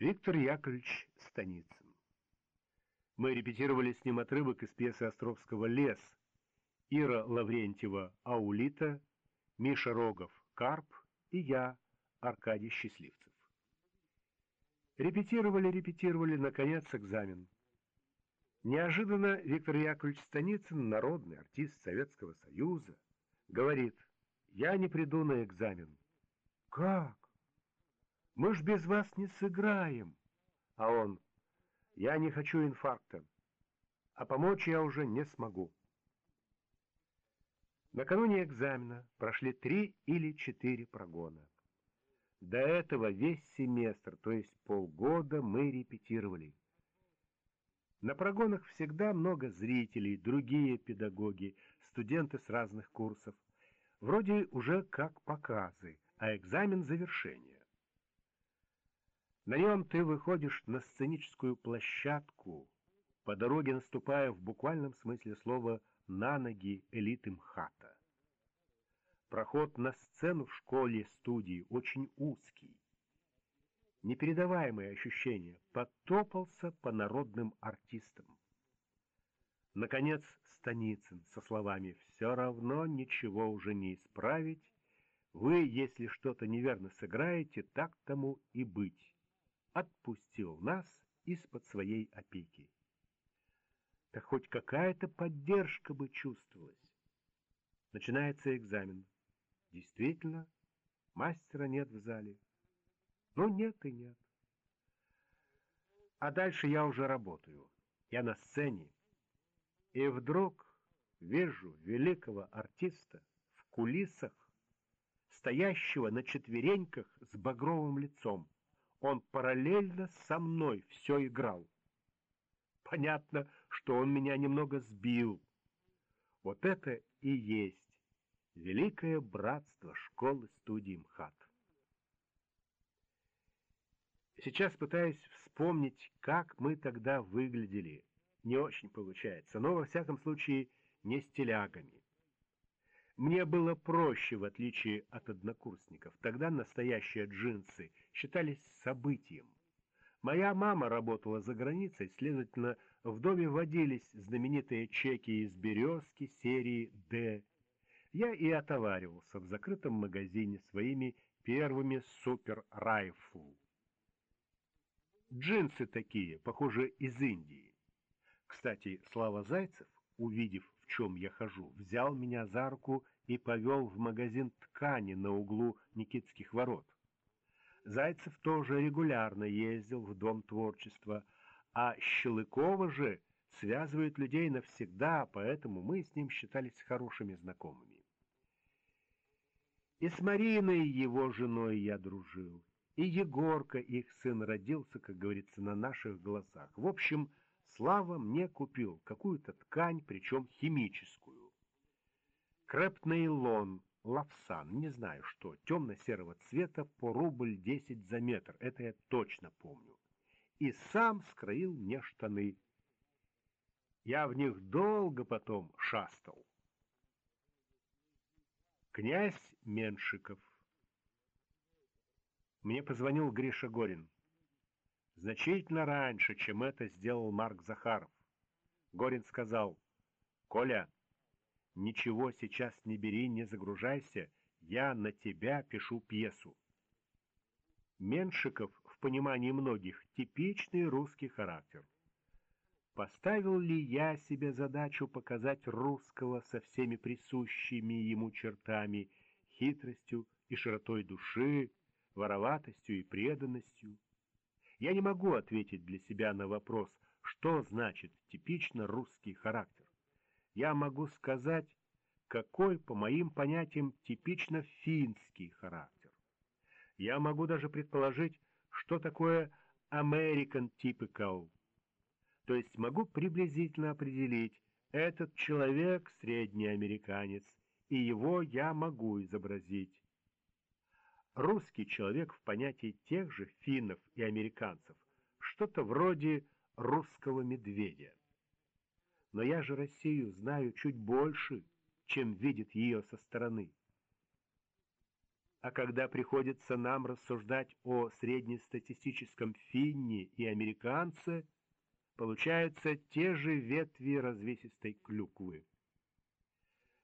Виктор Яковлевич Станицын. Мы репетировали с ним отрывок из пьесы Островского «Лес». Ира Лаврентьева «Аулита», Миша Рогов «Карп» и я, Аркадий Счастливцев. Репетировали, репетировали, наконец, экзамен. Неожиданно Виктор Яковлевич Станицын, народный артист Советского Союза, говорит, я не приду на экзамен. Как? Мы ж без вас не сыграем. А он, я не хочу инфаркта, а помочь я уже не смогу. Накануне экзамена прошли три или четыре прогона. До этого весь семестр, то есть полгода, мы репетировали. На прогонах всегда много зрителей, другие педагоги, студенты с разных курсов. Вроде уже как показы, а экзамен завершения. На нем ты выходишь на сценическую площадку, по дороге наступая в буквальном смысле слова «на ноги элиты МХАТа». Проход на сцену в школе-студии очень узкий. Непередаваемые ощущения. Потопался по народным артистам. Наконец Станицын со словами «Все равно ничего уже не исправить. Вы, если что-то неверно сыграете, так тому и быть» отпустил нас из-под своей опеки. Так хоть какая-то поддержка бы чувствовалась. Начинается экзамен. Действительно, мастера нет в зале. Ну, нет и нет. А дальше я уже работаю. Я на сцене. И вдруг вижу великого артиста в кулисах, стоящего на четвереньках с багровым лицом он параллельно со мной все играл. Понятно, что он меня немного сбил. Вот это и есть великое братство школы-студии МХАТ. Сейчас пытаюсь вспомнить, как мы тогда выглядели. Не очень получается, но во всяком случае не стилягами. Мне было проще, в отличие от однокурсников. Тогда настоящие джинсы считались событием. Моя мама работала за границей, следовательно, в доме водились знаменитые чеки из березки серии «Д». Я и отоваривался в закрытом магазине своими первыми супер-райфл. Джинсы такие, похоже, из Индии. Кстати, Слава Зайцев, увидев чем я хожу, взял меня за руку и повел в магазин ткани на углу Никитских ворот. Зайцев тоже регулярно ездил в Дом творчества, а Щелыкова же связывает людей навсегда, поэтому мы с ним считались хорошими знакомыми. И с Мариной, его женой, я дружил, и Егорка, их сын, родился, как говорится, на наших глазах. В общем, Слава мне купил какую-то ткань, причем химическую. Крепнейлон, лавсан, не знаю что, темно-серого цвета по рубль десять за метр, это я точно помню. И сам скроил мне штаны. Я в них долго потом шастал. Князь Меншиков. Мне позвонил Гриша Горин значительно раньше, чем это сделал Марк Захаров. Горин сказал, «Коля, ничего сейчас не бери, не загружайся, я на тебя пишу пьесу». Меншиков, в понимании многих, типичный русский характер. Поставил ли я себе задачу показать русского со всеми присущими ему чертами, хитростью и широтой души, вороватостью и преданностью? Я не могу ответить для себя на вопрос, что значит типично русский характер. Я могу сказать, какой, по моим понятиям, типично финский характер. Я могу даже предположить, что такое American typical. То есть могу приблизительно определить, этот человек средний американец, и его я могу изобразить. Русский человек в понятии тех же финнов и американцев, что-то вроде русского медведя. Но я же Россию знаю чуть больше, чем видит ее со стороны. А когда приходится нам рассуждать о среднестатистическом финне и американце, получаются те же ветви развесистой клюквы.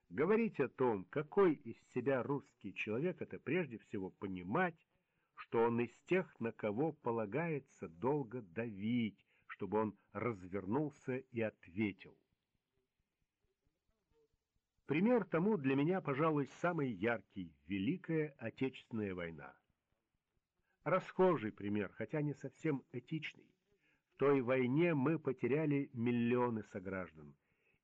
Говорить о том, какой из себя русский человек, это прежде всего понимать, что он из тех, на кого полагается долго давить, чтобы он развернулся и ответил. Пример тому для меня, пожалуй, самый яркий — Великая Отечественная война. Расхожий пример, хотя не совсем этичный. В той войне мы потеряли миллионы сограждан,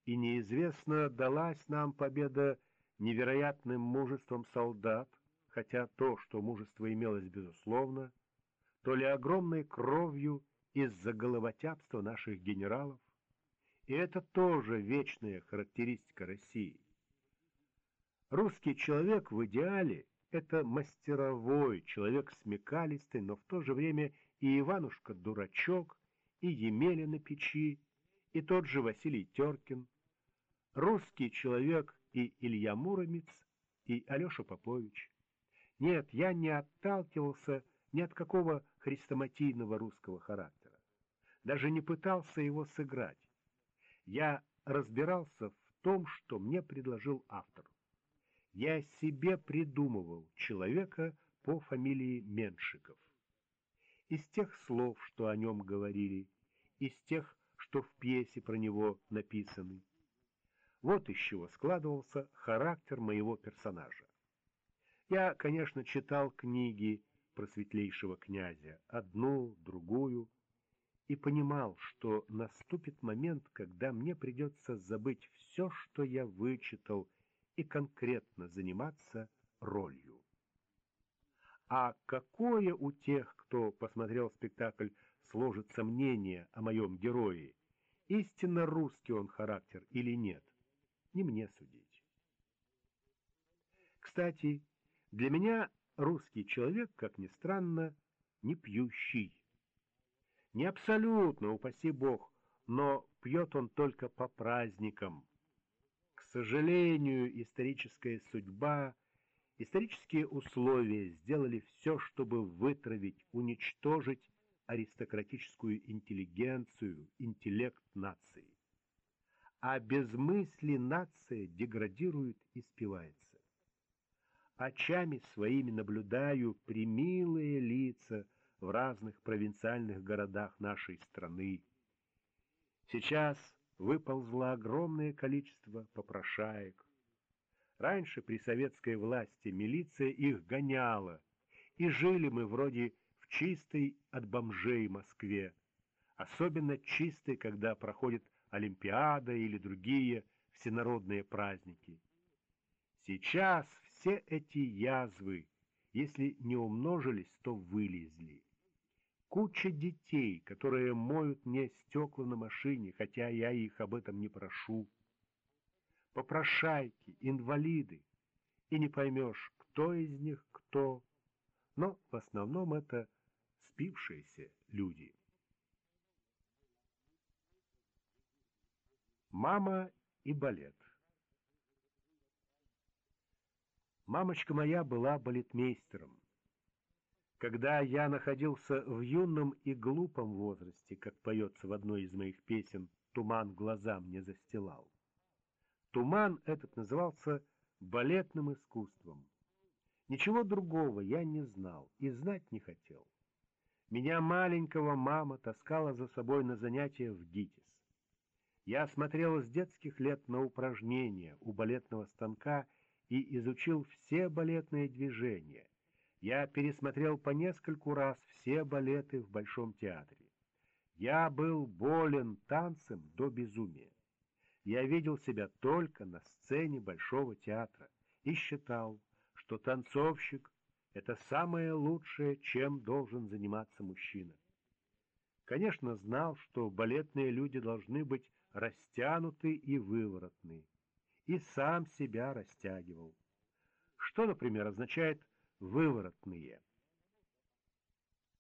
и неизвестно, далась нам победа невероятным мужеством солдат, хотя то, что мужество имелось безусловно, то ли огромной кровью из-за головотяпства наших генералов, и это тоже вечная характеристика России. Русский человек в идеале — это мастеровой, человек смекалистый, но в то же время и Иванушка-дурачок, и Емеля на печи, и тот же Василий Теркин. Русский человек и Илья Муромец, и Алеша Попович. Нет, я не отталкивался ни от какого хрестоматийного русского характера. Даже не пытался его сыграть. Я разбирался в том, что мне предложил автор. Я себе придумывал человека по фамилии Меншиков. Из тех слов, что о нем говорили, из тех, что в пьесе про него написаны. Вот из чего складывался характер моего персонажа. Я, конечно, читал книги про светлейшего князя, одну, другую, и понимал, что наступит момент, когда мне придется забыть все, что я вычитал, и конкретно заниматься ролью. А какое у тех, кто посмотрел спектакль, сложится мнение о моем герое, истинно русский он характер или нет, не мне судить. Кстати, для меня русский человек, как ни странно, не пьющий. Не абсолютно, упаси бог, но пьет он только по праздникам, сожалению, историческая судьба, исторические условия сделали все, чтобы вытравить, уничтожить аристократическую интеллигенцию, интеллект нации. А без мысли нация деградирует и спивается. Очами своими наблюдаю примилые лица в разных провинциальных городах нашей страны. Сейчас выползло огромное количество попрошаек. Раньше при советской власти милиция их гоняла, и жили мы вроде в чистой от бомжей Москве, особенно чистой, когда проходит Олимпиада или другие всенародные праздники. Сейчас все эти язвы, если не умножились, то вылезли. Куча детей, которые моют мне стекла на машине, хотя я их об этом не прошу. Попрошайки, инвалиды. И не поймешь, кто из них кто. Но в основном это спившиеся люди. Мама и балет. Мамочка моя была балетмейстером. Когда я находился в юном и глупом возрасте, как поется в одной из моих песен, «Туман глаза мне застилал». Туман этот назывался балетным искусством. Ничего другого я не знал и знать не хотел. Меня маленького мама таскала за собой на занятия в ГИТИС. Я смотрел с детских лет на упражнения у балетного станка и изучил все балетные движения, я пересмотрел по нескольку раз все балеты в Большом театре. Я был болен танцем до безумия. Я видел себя только на сцене Большого театра и считал, что танцовщик — это самое лучшее, чем должен заниматься мужчина. Конечно, знал, что балетные люди должны быть растянуты и выворотны, и сам себя растягивал. Что, например, означает выворотные.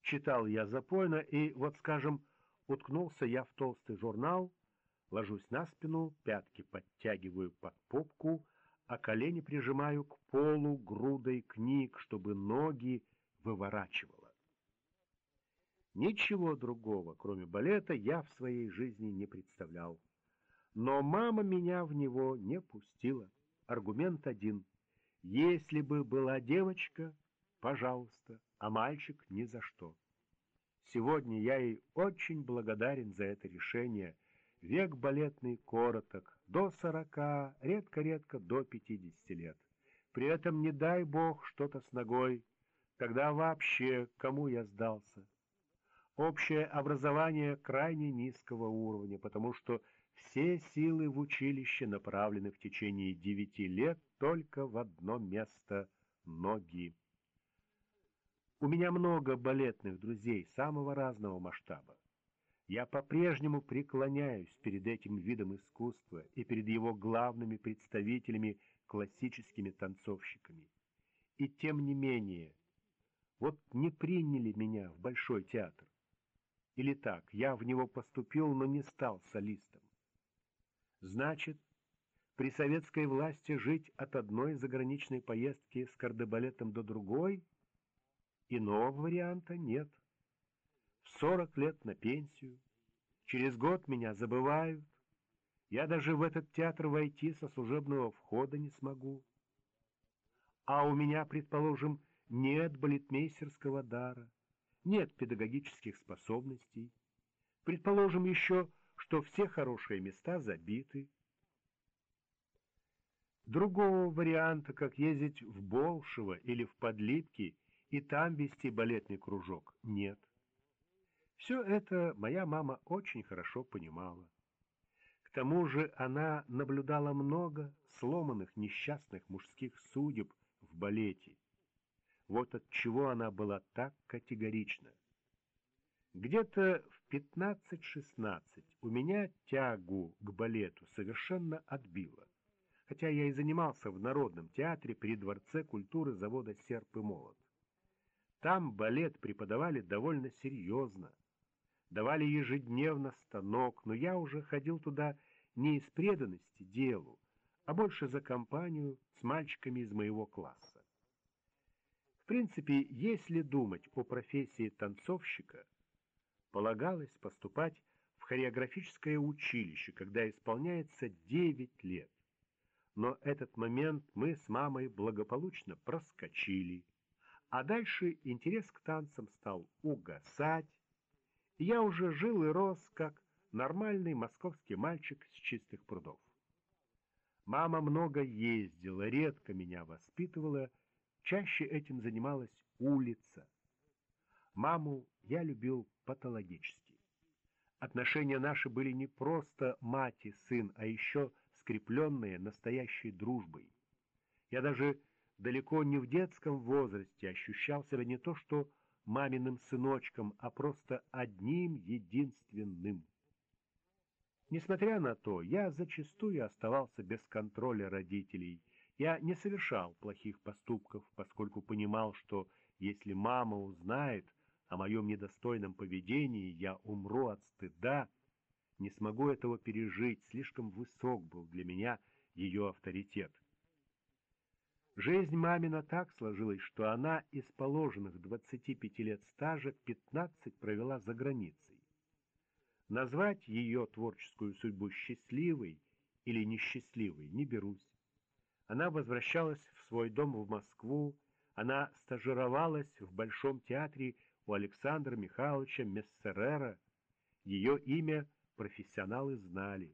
Читал я запойно, и вот, скажем, уткнулся я в толстый журнал, ложусь на спину, пятки подтягиваю под попку, а колени прижимаю к полу грудой книг, чтобы ноги выворачивало. Ничего другого, кроме балета, я в своей жизни не представлял. Но мама меня в него не пустила. Аргумент один. Если бы была девочка, пожалуйста, а мальчик ни за что. Сегодня я ей очень благодарен за это решение. Век балетный короток, до сорока, редко-редко до пятидесяти лет. При этом не дай бог что-то с ногой, тогда вообще кому я сдался? Общее образование крайне низкого уровня, потому что все силы в училище направлены в течение девяти лет только в одно место — ноги. У меня много балетных друзей самого разного масштаба. Я по-прежнему преклоняюсь перед этим видом искусства и перед его главными представителями, классическими танцовщиками. И тем не менее, вот не приняли меня в Большой театр. Или так, я в него поступил, но не стал солистом. Значит, при советской власти жить от одной заграничной поездки с кардебалетом до другой? Иного варианта нет. В сорок лет на пенсию. Через год меня забывают. Я даже в этот театр войти со служебного входа не смогу. А у меня, предположим, нет балетмейстерского дара, нет педагогических способностей. Предположим еще, что все хорошие места забиты. Другого варианта, как ездить в Болшево или в Подлипки и там вести балетный кружок, нет. Все это моя мама очень хорошо понимала. К тому же она наблюдала много сломанных несчастных мужских судеб в балете. Вот от чего она была так категорична. Где-то в 15-16 у меня тягу к балету совершенно отбило, хотя я и занимался в Народном театре при Дворце культуры завода «Серп и молот». Там балет преподавали довольно серьезно, давали ежедневно станок, но я уже ходил туда не из преданности делу, а больше за компанию с мальчиками из моего класса. В принципе, если думать о профессии танцовщика, полагалось поступать в хореографическое училище, когда исполняется 9 лет. Но этот момент мы с мамой благополучно проскочили, а дальше интерес к танцам стал угасать, я уже жил и рос, как нормальный московский мальчик с чистых прудов. Мама много ездила, редко меня воспитывала, чаще этим занималась улица. Маму я любил патологически. Отношения наши были не просто мать и сын, а еще скрепленные настоящей дружбой. Я даже далеко не в детском возрасте ощущал себя не то что маминым сыночком, а просто одним единственным. Несмотря на то, я зачастую оставался без контроля родителей. Я не совершал плохих поступков, поскольку понимал, что если мама узнает, о моем недостойном поведении, я умру от стыда, не смогу этого пережить, слишком высок был для меня ее авторитет. Жизнь мамина так сложилась, что она из положенных 25 лет стажа 15 провела за границей. Назвать ее творческую судьбу счастливой или несчастливой не берусь. Она возвращалась в свой дом в Москву, она стажировалась в Большом театре у Александра Михайловича Мессерера ее имя профессионалы знали.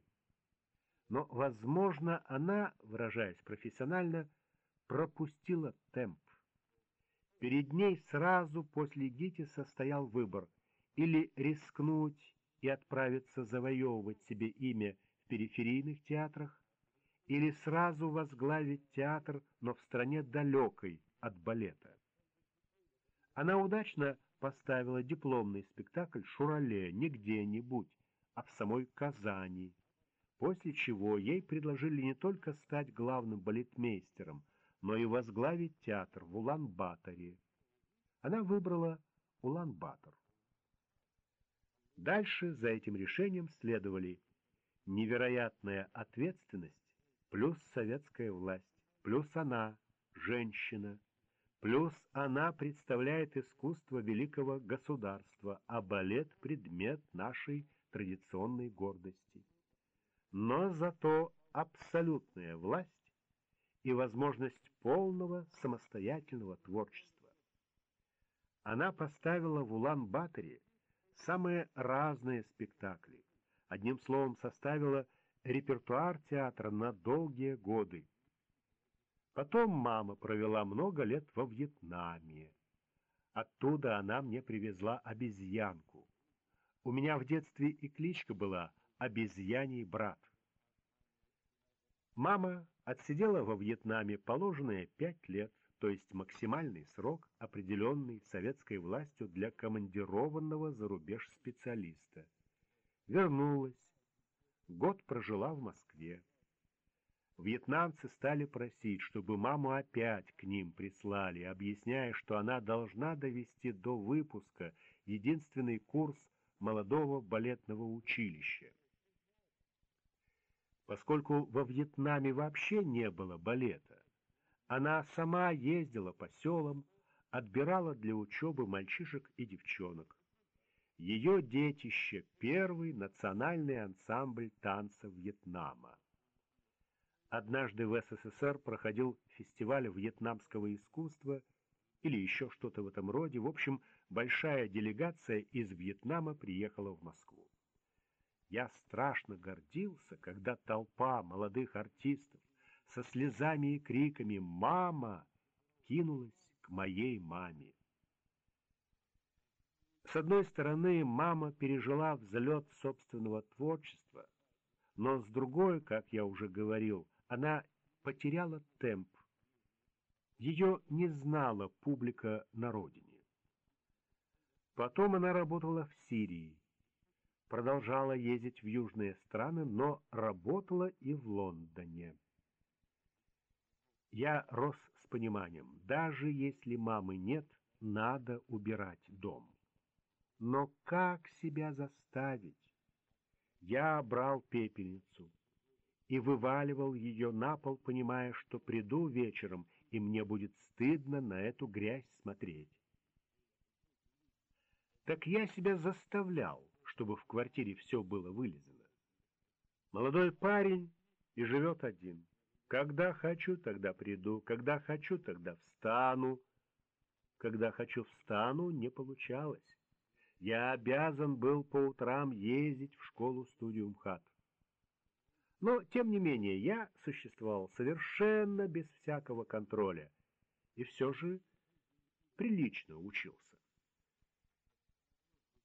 Но, возможно, она, выражаясь профессионально, пропустила темп. Перед ней сразу после ГИТИСа стоял выбор или рискнуть и отправиться завоевывать себе имя в периферийных театрах, или сразу возглавить театр, но в стране далекой от балета. Она удачно поставила дипломный спектакль «Шурале» не где-нибудь, а в самой Казани, после чего ей предложили не только стать главным балетмейстером, но и возглавить театр в Улан-Баторе. Она выбрала Улан-Батор. Дальше за этим решением следовали невероятная ответственность плюс советская власть, плюс она, женщина, плюс она представляет искусство великого государства, а балет — предмет нашей традиционной гордости. Но зато абсолютная власть и возможность полного самостоятельного творчества. Она поставила в Улан-Баторе самые разные спектакли, одним словом составила репертуар театра на долгие годы. Потом мама провела много лет во Вьетнаме. Оттуда она мне привезла обезьянку. У меня в детстве и кличка была «Обезьяний брат». Мама отсидела во Вьетнаме положенные пять лет, то есть максимальный срок, определенный советской властью для командированного за рубеж специалиста. Вернулась. Год прожила в Москве. Вьетнамцы стали просить, чтобы маму опять к ним прислали, объясняя, что она должна довести до выпуска единственный курс молодого балетного училища. Поскольку во Вьетнаме вообще не было балета, она сама ездила по селам, отбирала для учебы мальчишек и девчонок. Ее детище — первый национальный ансамбль танца Вьетнама. Однажды в СССР проходил фестиваль вьетнамского искусства или еще что-то в этом роде. В общем, большая делегация из Вьетнама приехала в Москву. Я страшно гордился, когда толпа молодых артистов со слезами и криками «Мама!» кинулась к моей маме. С одной стороны, мама пережила взлет собственного творчества, но с другой, как я уже говорил, она потеряла темп. Ее не знала публика на родине. Потом она работала в Сирии, продолжала ездить в южные страны, но работала и в Лондоне. Я рос с пониманием, даже если мамы нет, надо убирать дом. Но как себя заставить? Я брал пепельницу и вываливал ее на пол, понимая, что приду вечером, и мне будет стыдно на эту грязь смотреть. Так я себя заставлял, чтобы в квартире все было вылезано. Молодой парень и живет один. Когда хочу, тогда приду, когда хочу, тогда встану. Когда хочу, встану, не получалось. Я обязан был по утрам ездить в школу-студию МХАТ. Но, тем не менее, я существовал совершенно без всякого контроля и все же прилично учился.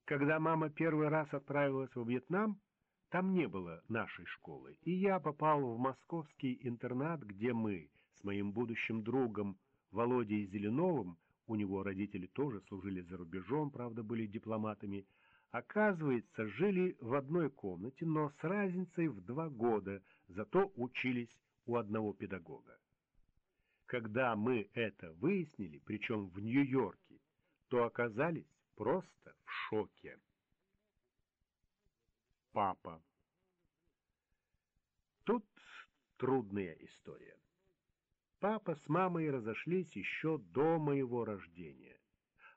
Когда мама первый раз отправилась во Вьетнам, там не было нашей школы, и я попал в московский интернат, где мы с моим будущим другом Володей Зеленовым, у него родители тоже служили за рубежом, правда, были дипломатами, оказывается, жили в одной комнате, но с разницей в два года, зато учились у одного педагога. Когда мы это выяснили, причем в Нью-Йорке, то оказались просто в шоке. Папа. Тут трудная история. Папа с мамой разошлись еще до моего рождения,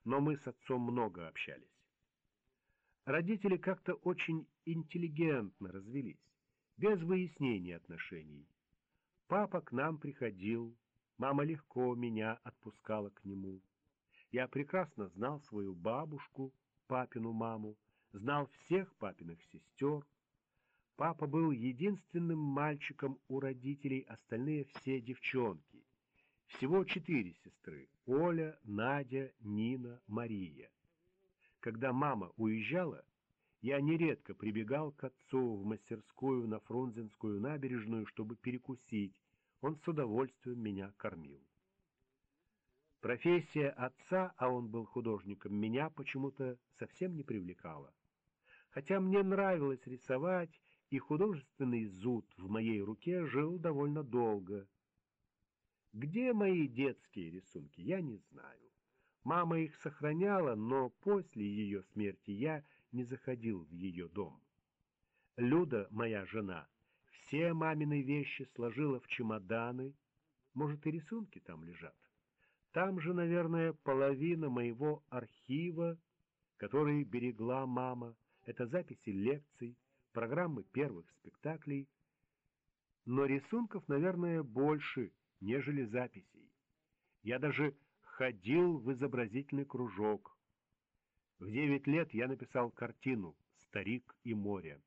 но мы с отцом много общались. Родители как-то очень интеллигентно развелись, без выяснения отношений. Папа к нам приходил, мама легко меня отпускала к нему. Я прекрасно знал свою бабушку, папину маму, знал всех папиных сестер. Папа был единственным мальчиком у родителей, остальные все девчонки. Всего четыре сестры — Оля, Надя, Нина, Мария. Когда мама уезжала, я нередко прибегал к отцу в мастерскую на Фрунзенскую набережную, чтобы перекусить. Он с удовольствием меня кормил. Профессия отца, а он был художником, меня почему-то совсем не привлекала. Хотя мне нравилось рисовать, и художественный зуд в моей руке жил довольно долго. Где мои детские рисунки, я не знаю. Мама их сохраняла, но после ее смерти я не заходил в ее дом. Люда, моя жена, все мамины вещи сложила в чемоданы, Может, и рисунки там лежат. Там же, наверное, половина моего архива, который берегла мама. Это записи лекций, программы первых спектаклей. Но рисунков, наверное, больше, нежели записей. Я даже ходил в изобразительный кружок. В девять лет я написал картину «Старик и море».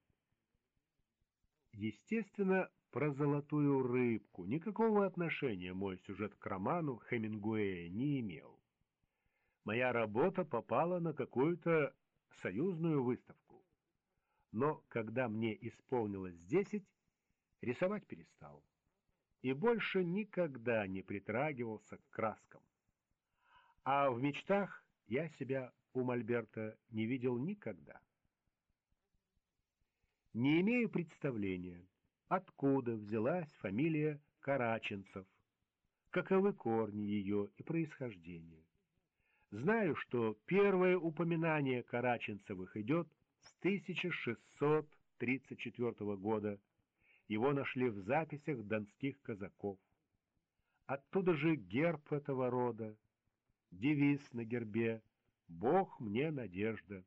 Естественно, про золотую рыбку никакого отношения мой сюжет к роману Хемингуэя не имел. Моя работа попала на какую-то союзную выставку. Но когда мне исполнилось десять, рисовать перестал. И больше никогда не притрагивался к краскам. А в мечтах я себя у Мольберта не видел никогда. Не имею представления, откуда взялась фамилия Караченцев, каковы корни ее и происхождение. Знаю, что первое упоминание Караченцевых идет с 1634 года. Его нашли в записях донских казаков. Оттуда же герб этого рода, девиз на гербе «Бог мне надежда».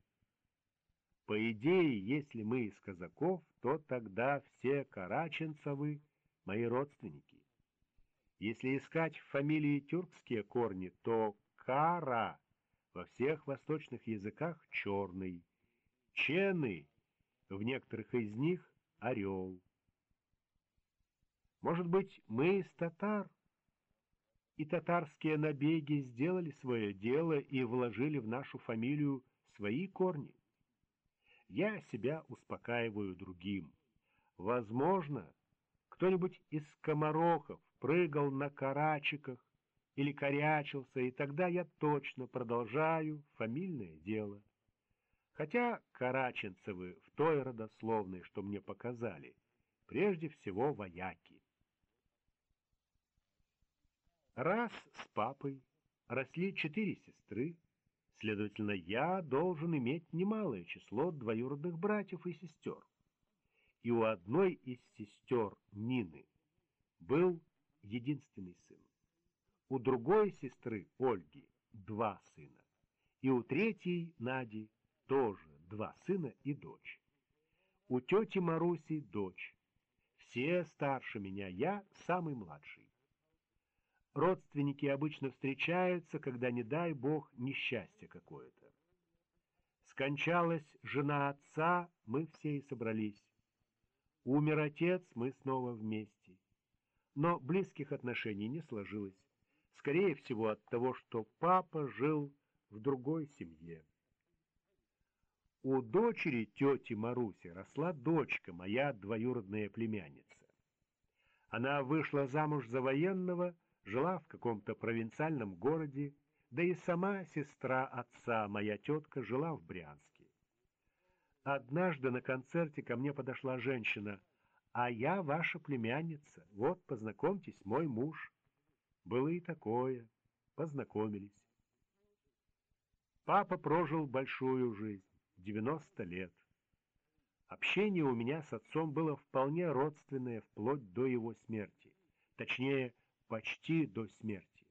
По идее, если мы из казаков, то тогда все Караченцевы — мои родственники. Если искать в фамилии тюркские корни, то Кара во всех восточных языках черный, Чены в некоторых из них орел. Может быть, мы из татар? И татарские набеги сделали свое дело и вложили в нашу фамилию свои корни? Я себя успокаиваю другим. Возможно, кто-нибудь из скоморохов прыгал на карачиках или корячился, и тогда я точно продолжаю фамильное дело. Хотя Караченцевы в той родословной, что мне показали, прежде всего вояки. Раз с папой росли четыре сестры, Следовательно, я должен иметь немалое число двоюродных братьев и сестер. И у одной из сестер Нины был единственный сын. У другой сестры Ольги два сына. И у третьей Нади тоже два сына и дочь. У тети Маруси дочь. Все старше меня, я самый младший. Родственники обычно встречаются, когда, не дай бог, несчастье какое-то. Скончалась жена отца, мы все и собрались. Умер отец, мы снова вместе. Но близких отношений не сложилось. Скорее всего от того, что папа жил в другой семье. У дочери тети Маруси росла дочка, моя двоюродная племянница. Она вышла замуж за военного, жила в каком-то провинциальном городе, да и сама сестра отца, моя тетка, жила в Брянске. Однажды на концерте ко мне подошла женщина, а я ваша племянница, вот, познакомьтесь, мой муж. Было и такое, познакомились. Папа прожил большую жизнь, 90 лет. Общение у меня с отцом было вполне родственное вплоть до его смерти. Точнее, почти до смерти.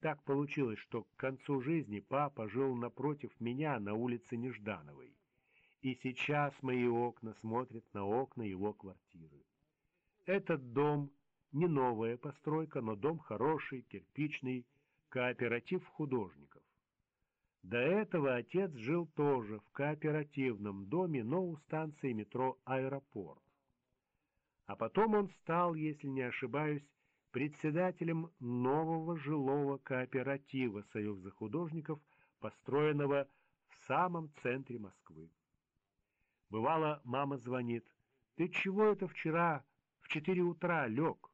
Так получилось, что к концу жизни папа жил напротив меня на улице Неждановой, и сейчас мои окна смотрят на окна его квартиры. Этот дом не новая постройка, но дом хороший, кирпичный, кооператив художников. До этого отец жил тоже в кооперативном доме, но у станции метро «Аэропорт». А потом он стал, если не ошибаюсь, председателем нового жилого кооператива Союза художников, построенного в самом центре Москвы. Бывало, мама звонит. «Ты чего это вчера в четыре утра лег?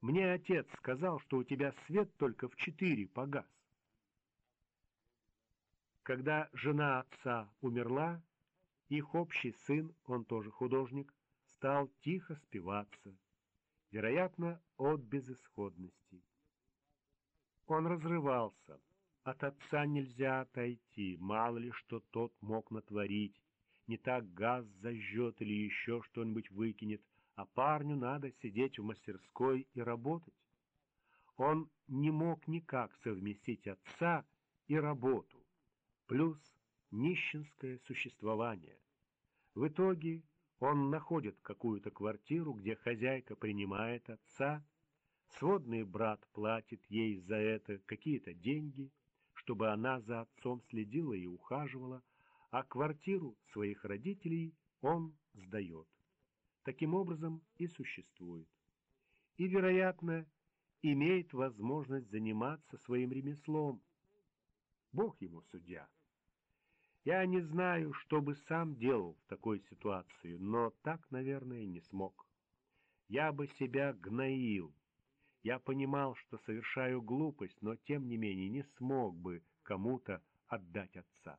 Мне отец сказал, что у тебя свет только в четыре погас». Когда жена отца умерла, их общий сын, он тоже художник, стал тихо спиваться вероятно, от безысходности. Он разрывался. От отца нельзя отойти, мало ли что тот мог натворить. Не так газ зажжет или еще что-нибудь выкинет, а парню надо сидеть в мастерской и работать. Он не мог никак совместить отца и работу, плюс нищенское существование. В итоге он находит какую-то квартиру, где хозяйка принимает отца, сводный брат платит ей за это какие-то деньги, чтобы она за отцом следила и ухаживала, а квартиру своих родителей он сдает. Таким образом и существует. И, вероятно, имеет возможность заниматься своим ремеслом. Бог ему судья. Я не знаю, что бы сам делал в такой ситуации, но так, наверное, не смог. Я бы себя гноил. Я понимал, что совершаю глупость, но тем не менее не смог бы кому-то отдать отца.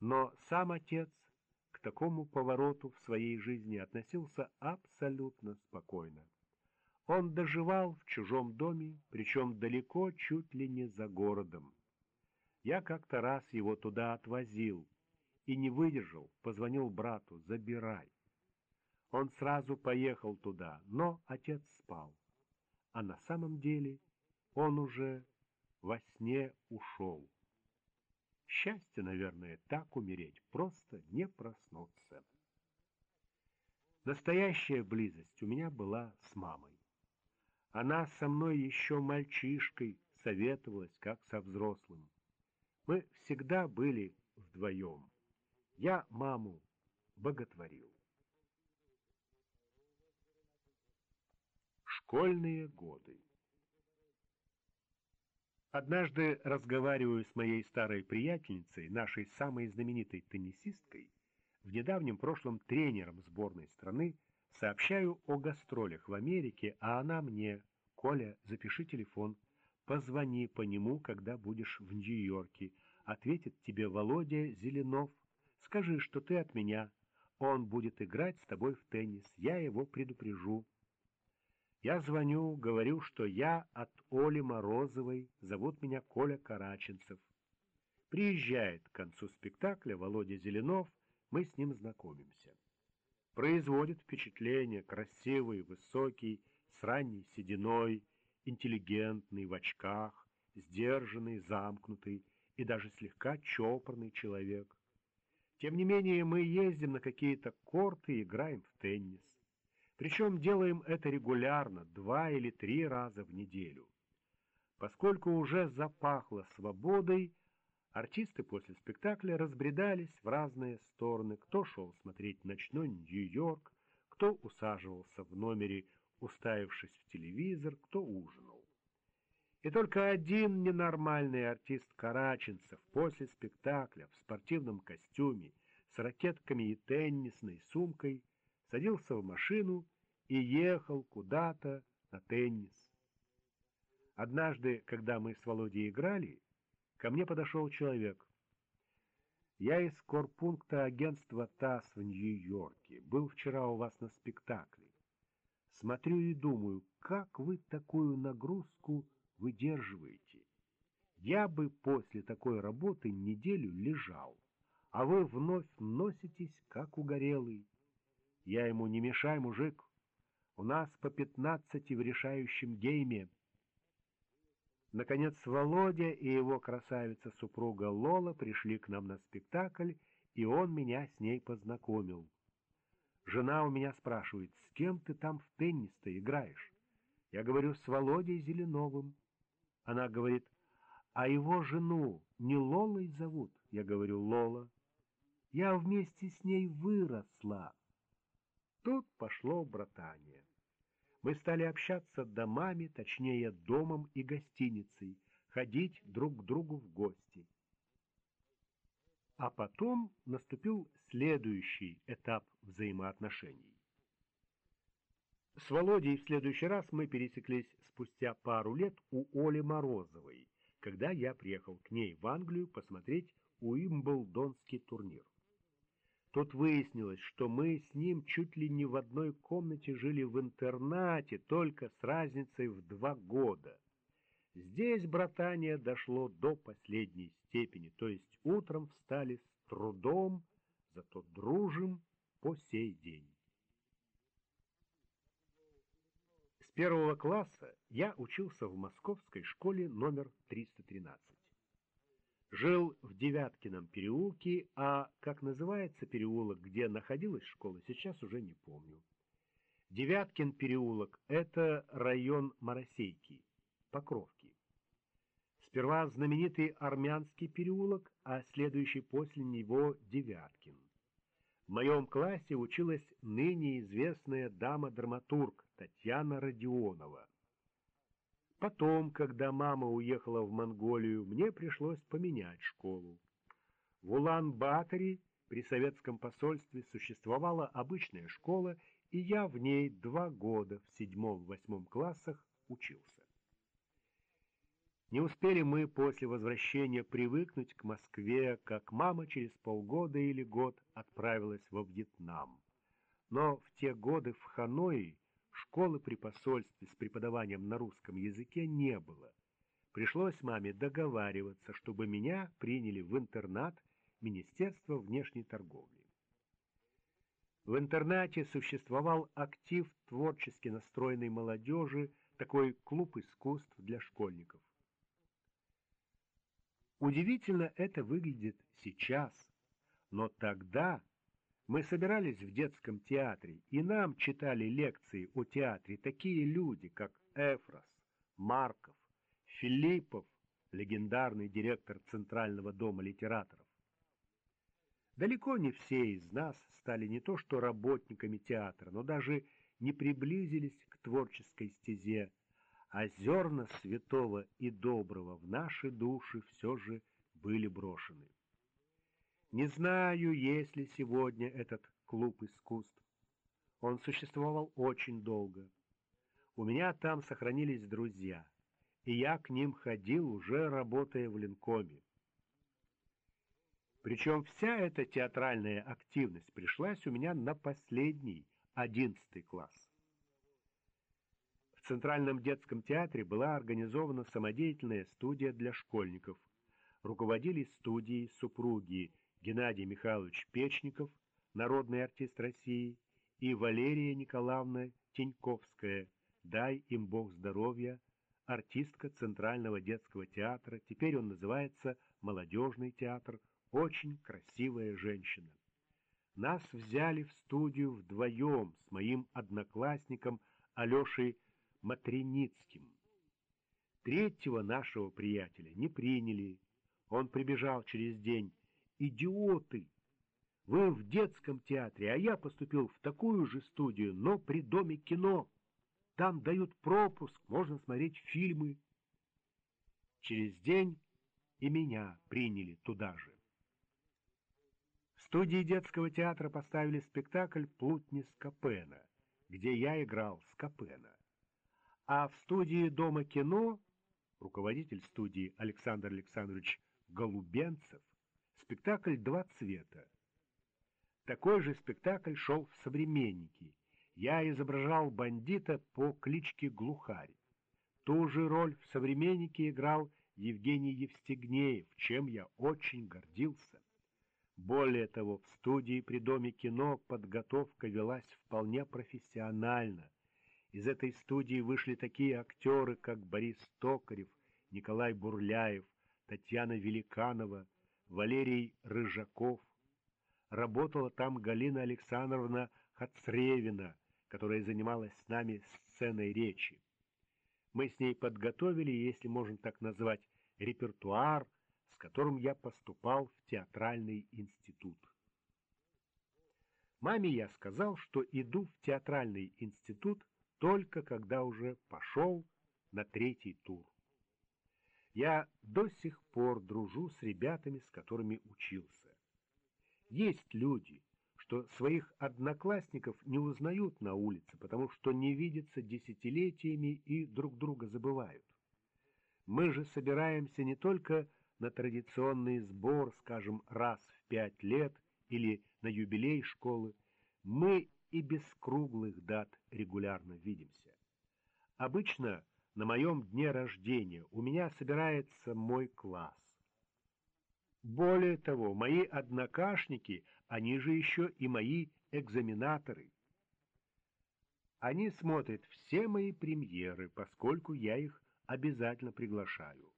Но сам отец к такому повороту в своей жизни относился абсолютно спокойно. Он доживал в чужом доме, причем далеко, чуть ли не за городом. Я как-то раз его туда отвозил и не выдержал, позвонил брату «забирай». Он сразу поехал туда, но отец спал. А на самом деле он уже во сне ушел. Счастье, наверное, так умереть, просто не проснуться. Настоящая близость у меня была с мамой. Она со мной еще мальчишкой советовалась, как со взрослым. Мы всегда были вдвоем. Я маму боготворил. Школьные годы Однажды, разговариваю с моей старой приятельницей, нашей самой знаменитой теннисисткой, в недавнем прошлом тренером сборной страны, сообщаю о гастролях в Америке, а она мне, «Коля, запиши телефон, Позвони по нему, когда будешь в Нью-Йорке. Ответит тебе Володя Зеленов. Скажи, что ты от меня. Он будет играть с тобой в теннис. Я его предупрежу. Я звоню, говорю, что я от Оли Морозовой, зовут меня Коля Караченцев. Приезжает к концу спектакля Володя Зеленов, мы с ним знакомимся. Производит впечатление красивый, высокий, с ранней сединой, интеллигентный, в очках, сдержанный, замкнутый и даже слегка чопорный человек. Тем не менее, мы ездим на какие-то корты и играем в теннис. Причем делаем это регулярно, два или три раза в неделю. Поскольку уже запахло свободой, артисты после спектакля разбредались в разные стороны. Кто шел смотреть ночной Нью-Йорк, кто усаживался в номере уставившись в телевизор, кто ужинал. И только один ненормальный артист Караченцев после спектакля в спортивном костюме с ракетками и теннисной сумкой садился в машину и ехал куда-то на теннис. Однажды, когда мы с Володей играли, ко мне подошел человек. Я из корпункта агентства ТАСС в Нью-Йорке. Был вчера у вас на спектакле. Смотрю и думаю, как вы такую нагрузку выдерживаете? Я бы после такой работы неделю лежал, а вы вновь носитесь, как угорелый. Я ему не мешай, мужик. У нас по пятнадцати в решающем гейме. Наконец Володя и его красавица-супруга Лола пришли к нам на спектакль, и он меня с ней познакомил. Жена у меня спрашивает, с кем ты там в теннис-то играешь? Я говорю, с Володей Зеленовым. Она говорит, а его жену не Лолой зовут? Я говорю, Лола. Я вместе с ней выросла. Тут пошло братание. Мы стали общаться домами, точнее, домом и гостиницей, ходить друг к другу в гости. А потом наступил следующий этап взаимоотношений. С Володей в следующий раз мы пересеклись спустя пару лет у Оли Морозовой, когда я приехал к ней в Англию посмотреть Уимблдонский турнир. Тут выяснилось, что мы с ним чуть ли не в одной комнате жили в интернате, только с разницей в два года. Здесь братание дошло до последней степени, то есть утром встали с трудом, зато дружим по сей день. первого класса я учился в московской школе номер 313. Жил в Девяткином переулке, а как называется переулок, где находилась школа, сейчас уже не помню. Девяткин переулок — это район Моросейки, Покровки. Сперва знаменитый Армянский переулок, а следующий после него Девяткин. В моем классе училась ныне известная дама-драматург Татьяна Родионова. Потом, когда мама уехала в Монголию, мне пришлось поменять школу. В Улан-Баторе при советском посольстве существовала обычная школа, и я в ней два года в седьмом-восьмом классах учился. Не успели мы после возвращения привыкнуть к Москве, как мама через полгода или год отправилась во Вьетнам. Но в те годы в Ханое школы при посольстве с преподаванием на русском языке не было. Пришлось маме договариваться, чтобы меня приняли в интернат Министерства внешней торговли. В интернате существовал актив творчески настроенной молодежи, такой клуб искусств для школьников. Удивительно это выглядит сейчас, но тогда мы собирались в детском театре, и нам читали лекции о театре такие люди, как Эфрос, Марков, Филиппов, легендарный директор Центрального дома литераторов. Далеко не все из нас стали не то что работниками театра, но даже не приблизились к творческой стезе, а зерна святого и доброго в наши души все же были брошены. Не знаю, есть ли сегодня этот клуб искусств. Он существовал очень долго. У меня там сохранились друзья, и я к ним ходил, уже работая в Ленкоме. Причем вся эта театральная активность пришлась у меня на последний, одиннадцатый класс. В Центральном детском театре была организована самодеятельная студия для школьников. Руководили студией супруги Геннадий Михайлович Печников, народный артист России, и Валерия Николаевна Теньковская, дай им Бог здоровья, артистка Центрального детского театра, теперь он называется Молодежный театр очень красивая женщина. Нас взяли в студию вдвоем с моим одноклассником Алешей Матреницким. Третьего нашего приятеля не приняли. Он прибежал через день. «Идиоты! Вы в детском театре, а я поступил в такую же студию, но при Доме кино. Там дают пропуск, можно смотреть фильмы». Через день и меня приняли туда же студии детского театра поставили спектакль «Плутни Скопена», где я играл Скопена. А в студии Дома кино руководитель студии Александр Александрович Голубенцев спектакль «Два цвета». Такой же спектакль шел в «Современнике». Я изображал бандита по кличке Глухарь. Ту же роль в «Современнике» играл Евгений Евстигнеев, чем я очень гордился. Более того, в студии при Доме кино подготовка велась вполне профессионально. Из этой студии вышли такие актеры, как Борис Токарев, Николай Бурляев, Татьяна Великанова, Валерий Рыжаков. Работала там Галина Александровна Хацревина, которая занималась с нами сценой речи. Мы с ней подготовили, если можно так назвать, репертуар с которым я поступал в театральный институт. Маме я сказал, что иду в театральный институт только когда уже пошел на третий тур. Я до сих пор дружу с ребятами, с которыми учился. Есть люди, что своих одноклассников не узнают на улице, потому что не видятся десятилетиями и друг друга забывают. Мы же собираемся не только на традиционный сбор, скажем, раз в пять лет или на юбилей школы, мы и без круглых дат регулярно видимся. Обычно на моем дне рождения у меня собирается мой класс. Более того, мои однокашники, они же еще и мои экзаменаторы. Они смотрят все мои премьеры, поскольку я их обязательно приглашаю.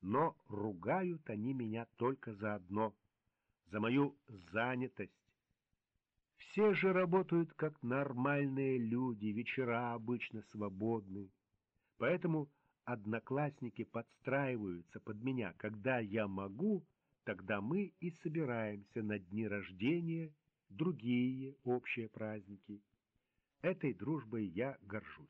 Но ругают они меня только за одно — за мою занятость. Все же работают как нормальные люди, вечера обычно свободны. Поэтому одноклассники подстраиваются под меня. Когда я могу, тогда мы и собираемся на дни рождения, другие общие праздники. Этой дружбой я горжусь.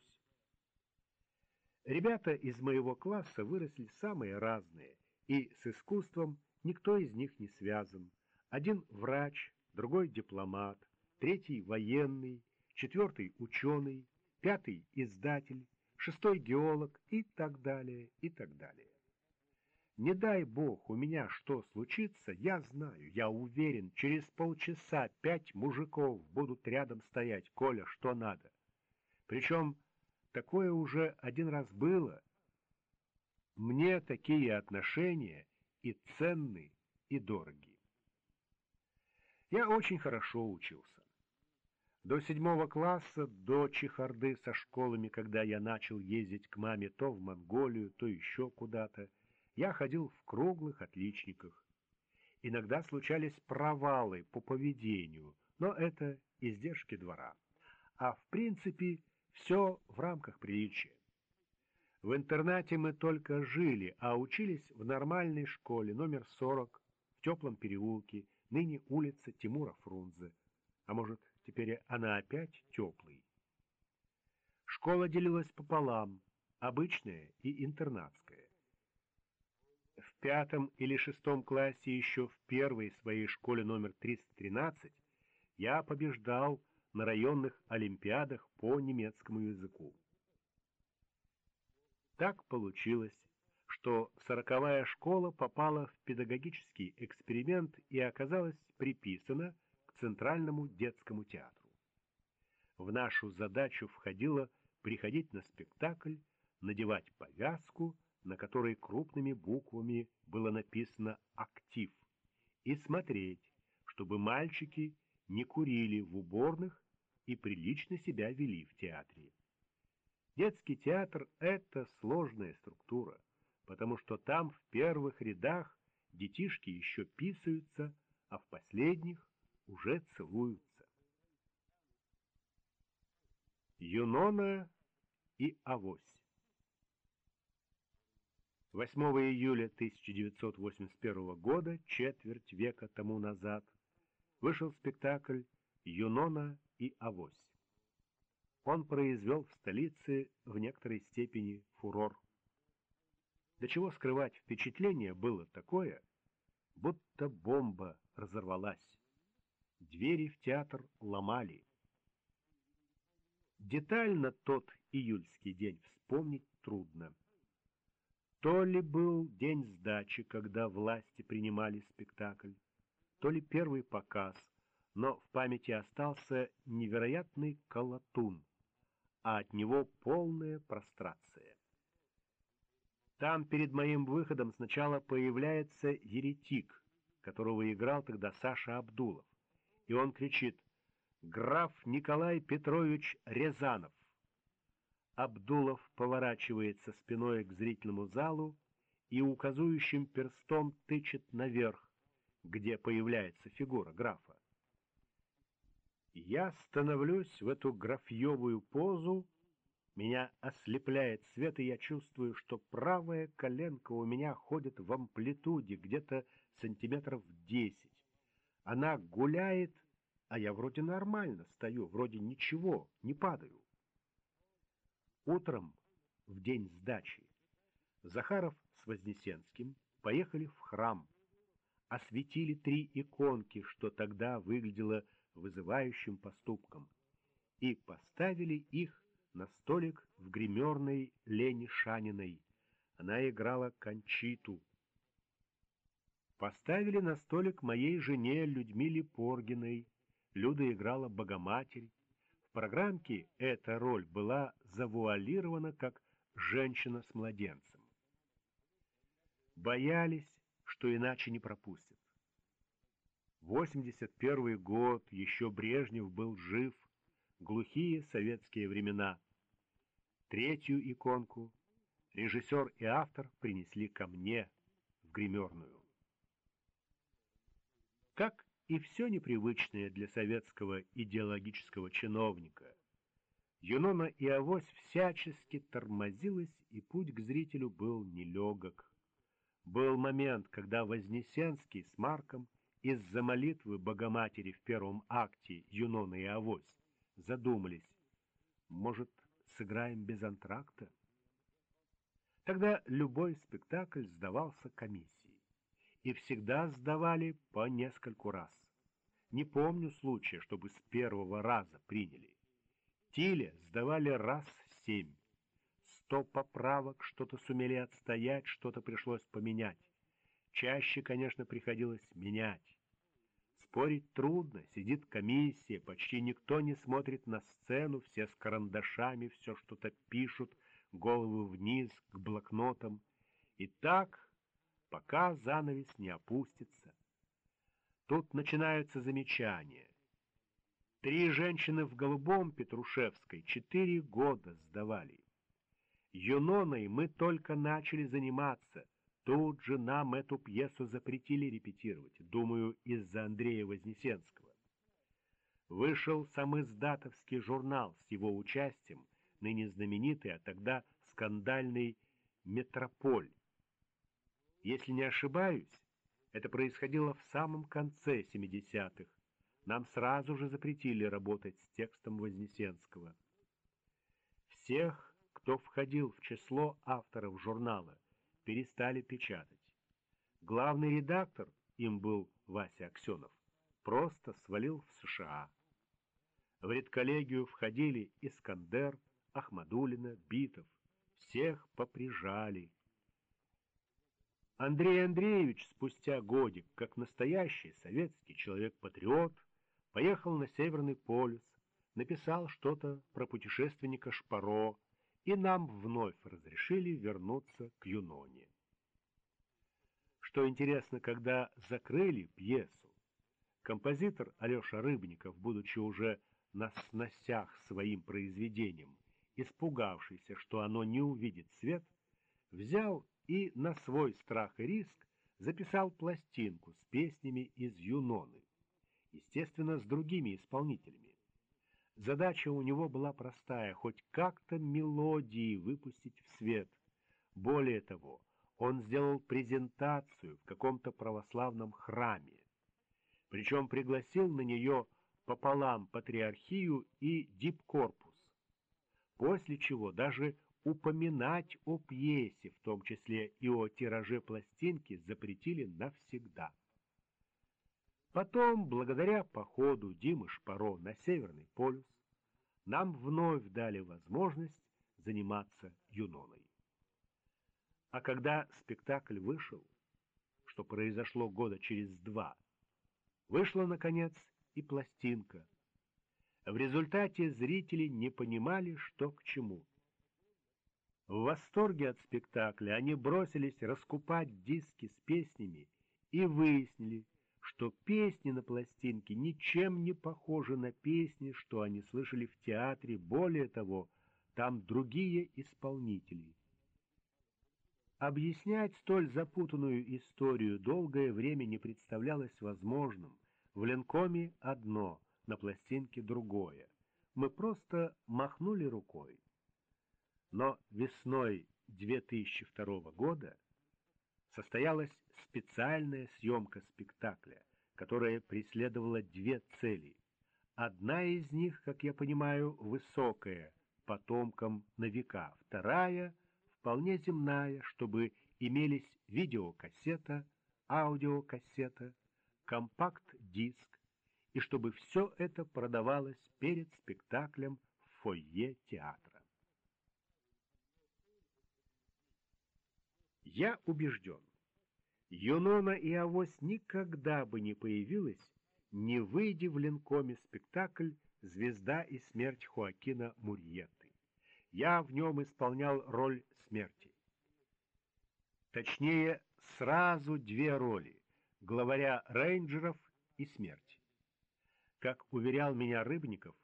Ребята из моего класса выросли самые разные, и с искусством никто из них не связан. Один врач, другой дипломат, третий военный, четвертый ученый, пятый издатель, шестой геолог и так далее, и так далее. Не дай бог у меня что случится, я знаю, я уверен, через полчаса пять мужиков будут рядом стоять, Коля, что надо. Причем такое уже один раз было. Мне такие отношения и ценны, и дороги. Я очень хорошо учился. До седьмого класса, до чехарды со школами, когда я начал ездить к маме то в Монголию, то еще куда-то, я ходил в круглых отличниках. Иногда случались провалы по поведению, но это издержки двора. А в принципе все в рамках приличия. В интернате мы только жили, а учились в нормальной школе номер 40 в теплом переулке, ныне улица Тимура Фрунзе. А может, Теперь она опять теплый. Школа делилась пополам, обычная и интернатская. В пятом или шестом классе еще в первой своей школе номер 313 я побеждал на районных олимпиадах по немецкому языку. Так получилось, что сороковая школа попала в педагогический эксперимент и оказалась приписана Центральному детскому театру. В нашу задачу входило приходить на спектакль, надевать повязку, на которой крупными буквами было написано «Актив», и смотреть, чтобы мальчики не курили в уборных и прилично себя вели в театре. Детский театр — это сложная структура, потому что там в первых рядах детишки еще писаются, а в последних уже целуются. Юнона и Авось 8 июля 1981 года, четверть века тому назад, вышел спектакль «Юнона и Авось». Он произвел в столице в некоторой степени фурор. До чего скрывать впечатление было такое, будто бомба разорвалась. Двери в театр ломали. Детально тот июльский день вспомнить трудно. То ли был день сдачи, когда власти принимали спектакль, то ли первый показ, но в памяти остался невероятный колотун, а от него полная прострация. Там перед моим выходом сначала появляется еретик, которого играл тогда Саша Абдулов и он кричит «Граф Николай Петрович Рязанов!» Абдулов поворачивается спиной к зрительному залу и указующим перстом тычет наверх, где появляется фигура графа. Я становлюсь в эту графьевую позу, меня ослепляет свет, и я чувствую, что правая коленка у меня ходит в амплитуде где-то сантиметров десять. Она гуляет, а я вроде нормально стою, вроде ничего, не падаю. Утром, в день сдачи, Захаров с Вознесенским поехали в храм, осветили три иконки, что тогда выглядело вызывающим поступком, и поставили их на столик в гримерной Лене Шаниной. Она играла кончиту, Поставили на столик моей жене Людмиле Поргиной. Люда играла Богоматерь. В программке эта роль была завуалирована как «женщина с младенцем». Боялись, что иначе не пропустят. 81 год, еще Брежнев был жив, глухие советские времена. Третью иконку режиссер и автор принесли ко мне в гримерную. Как и все непривычное для советского идеологического чиновника, Юнона и Авось всячески тормозилась, и путь к зрителю был нелегок. Был момент, когда Вознесенский с Марком из-за молитвы Богоматери в первом акте Юнона и Авось задумались, может, сыграем без антракта? Тогда любой спектакль сдавался комиссией. И всегда сдавали по нескольку раз. Не помню случая, чтобы с первого раза приняли. Тиле сдавали раз семь. Сто поправок, что-то сумели отстоять, что-то пришлось поменять. Чаще, конечно, приходилось менять. Спорить трудно, сидит комиссия, почти никто не смотрит на сцену, все с карандашами, все что-то пишут, головы вниз, к блокнотам. И так, пока занавес не опустится. Тут начинаются замечания. Три женщины в голубом Петрушевской четыре года сдавали. Юноной мы только начали заниматься. Тут же нам эту пьесу запретили репетировать, думаю, из-за Андрея Вознесенского. Вышел сам издатовский журнал с его участием, ныне знаменитый, а тогда скандальный «Метрополь». Если не ошибаюсь, это происходило в самом конце 70-х. Нам сразу же запретили работать с текстом Вознесенского. Всех, кто входил в число авторов журнала, перестали печатать. Главный редактор, им был Вася Аксенов, просто свалил в США. В редколлегию входили Искандер, Ахмадулина, Битов. Всех поприжали. Андрей Андреевич спустя годик, как настоящий советский человек-патриот, поехал на Северный полюс, написал что-то про путешественника Шпаро, и нам вновь разрешили вернуться к Юноне. Что интересно, когда закрыли пьесу, композитор Алеша Рыбников, будучи уже на сносях своим произведением, испугавшийся, что оно не увидит свет, взял и на свой страх и риск записал пластинку с песнями из Юноны, естественно, с другими исполнителями. Задача у него была простая, хоть как-то мелодии выпустить в свет. Более того, он сделал презентацию в каком-то православном храме. Причем пригласил на нее пополам патриархию и дипкорпус. После чего даже упоминать о пьесе, в том числе и о тираже пластинки, запретили навсегда. Потом, благодаря походу Димы Шпаро на Северный полюс, нам вновь дали возможность заниматься Юноной. А когда спектакль вышел, что произошло года через два, вышла, наконец, и пластинка. В результате зрители не понимали, что к чему. В восторге от спектакля они бросились раскупать диски с песнями и выяснили, что песни на пластинке ничем не похожи на песни, что они слышали в театре, более того, там другие исполнители. Объяснять столь запутанную историю долгое время не представлялось возможным. В Ленкоме одно, на пластинке другое. Мы просто махнули рукой. Но весной 2002 года состоялась специальная съемка спектакля, которая преследовала две цели. Одна из них, как я понимаю, высокая, потомкам на века. Вторая — вполне земная, чтобы имелись видеокассета, аудиокассета, компакт-диск, и чтобы все это продавалось перед спектаклем в фойе театра. Я убежден, Юнона и Авось никогда бы не появилась, не выйдя в Ленкоме спектакль «Звезда и смерть Хоакина Мурьеты». Я в нем исполнял роль смерти. Точнее, сразу две роли — главаря рейнджеров и смерти. Как уверял меня Рыбников,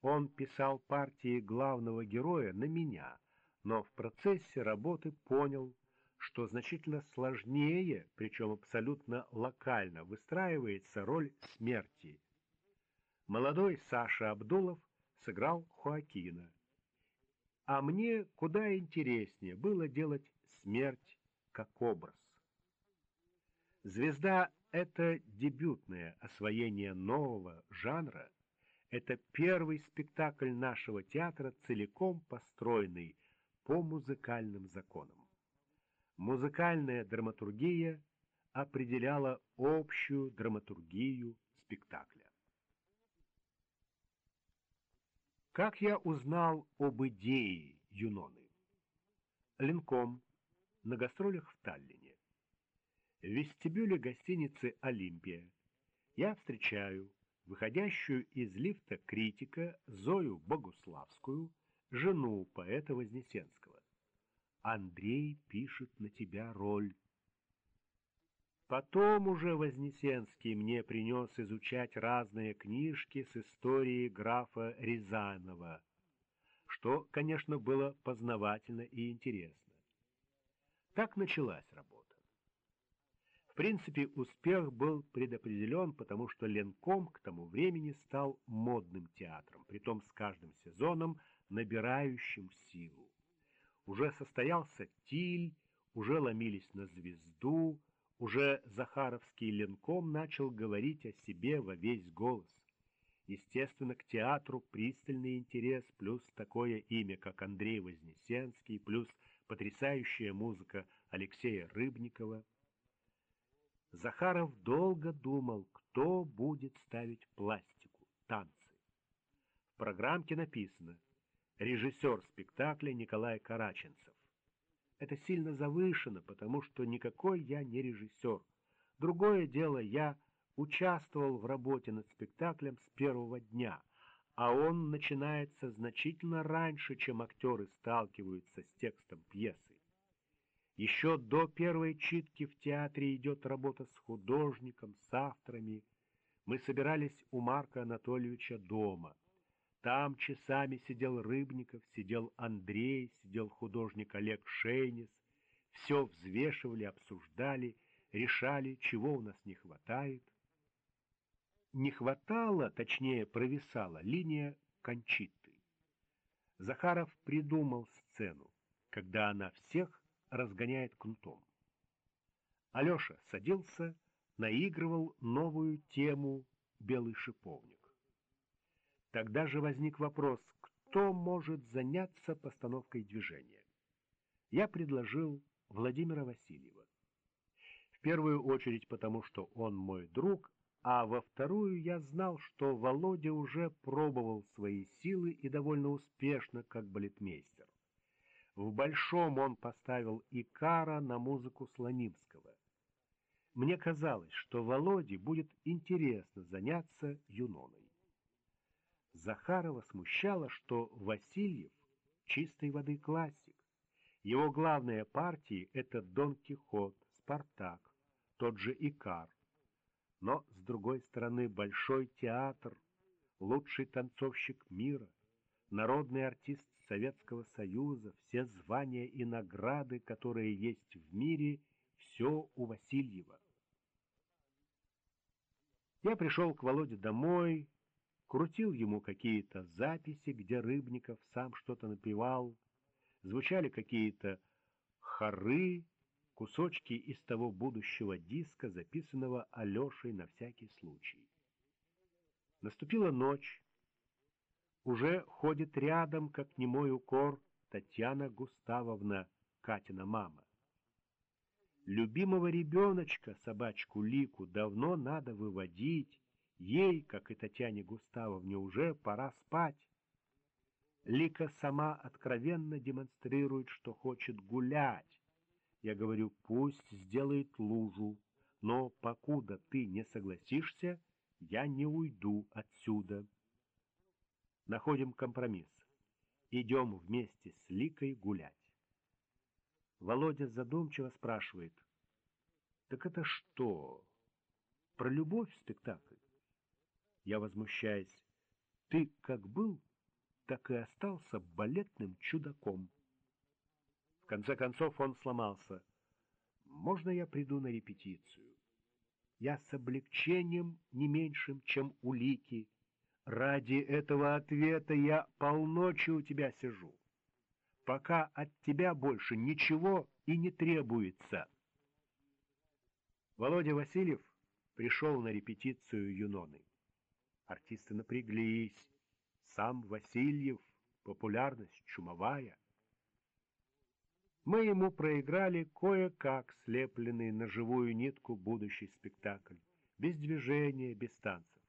Он писал партии главного героя на меня, но в процессе работы понял, что значительно сложнее, причем абсолютно локально, выстраивается роль смерти. Молодой Саша Абдулов сыграл Хоакина. А мне куда интереснее было делать смерть как образ. «Звезда» — это дебютное освоение нового жанра, это первый спектакль нашего театра, целиком построенный по музыкальным законам. Музыкальная драматургия определяла общую драматургию спектакля. Как я узнал об идее Юноны? Ленком на гастролях в Таллине. В вестибюле гостиницы «Олимпия» я встречаю выходящую из лифта критика Зою Богуславскую, жену поэта Вознесенского. Андрей пишет на тебя роль. Потом уже Вознесенский мне принес изучать разные книжки с историей графа Рязанова, что, конечно, было познавательно и интересно. Так началась работа. В принципе, успех был предопределен, потому что Ленком к тому времени стал модным театром, притом с каждым сезоном набирающим силу. Уже состоялся Тиль, уже ломились на звезду, уже Захаровский Ленком начал говорить о себе во весь голос. Естественно, к театру пристальный интерес, плюс такое имя, как Андрей Вознесенский, плюс потрясающая музыка Алексея Рыбникова — Захаров долго думал, кто будет ставить пластику, танцы. В программке написано «Режиссер спектакля Николай Караченцев». Это сильно завышено, потому что никакой я не режиссер. Другое дело, я участвовал в работе над спектаклем с первого дня, а он начинается значительно раньше, чем актеры сталкиваются с текстом пьесы. Еще до первой читки в театре идет работа с художником, с авторами. Мы собирались у Марка Анатольевича дома. Там часами сидел Рыбников, сидел Андрей, сидел художник Олег Шейнис. Все взвешивали, обсуждали, решали, чего у нас не хватает. Не хватало, точнее провисала, линия Кончиты. Захаров придумал сцену, когда она всех разгоняет кнутом. Алеша садился, наигрывал новую тему «Белый шиповник». Тогда же возник вопрос, кто может заняться постановкой движения. Я предложил Владимира Васильева. В первую очередь потому, что он мой друг, а во вторую я знал, что Володя уже пробовал свои силы и довольно успешно, как балетмейстер. В Большом он поставил Икара на музыку Слонимского. Мне казалось, что Володе будет интересно заняться Юноной. Захарова смущало, что Васильев — чистой воды классик. Его главные партии — это Дон Кихот, Спартак, тот же Икар. Но, с другой стороны, Большой театр, лучший танцовщик мира, народный артист Советского Союза, все звания и награды, которые есть в мире, все у Васильева. Я пришел к Володе домой, крутил ему какие-то записи, где Рыбников сам что-то напевал, звучали какие-то хоры, кусочки из того будущего диска, записанного Алешей на всякий случай. Наступила ночь, уже ходит рядом, как немой укор, Татьяна Густавовна, Катина мама. Любимого ребеночка, собачку Лику, давно надо выводить. Ей, как и Татьяне Густавовне, уже пора спать. Лика сама откровенно демонстрирует, что хочет гулять. Я говорю, пусть сделает лужу, но покуда ты не согласишься, я не уйду отсюда. Находим компромисс. Идем вместе с Ликой гулять. Володя задумчиво спрашивает. Так это что? Про любовь спектакль? Я возмущаюсь. Ты как был так и остался балетным чудаком. В конце концов он сломался. «Можно я приду на репетицию?» Я с облегчением не меньшим, чем улики. Ради этого ответа я полночи у тебя сижу, пока от тебя больше ничего и не требуется. Володя Васильев пришел на репетицию Юноны. Артисты напряглись. Сам Васильев, популярность чумовая. Мы ему проиграли кое-как слепленный на живую нитку будущий спектакль, без движения, без танцев.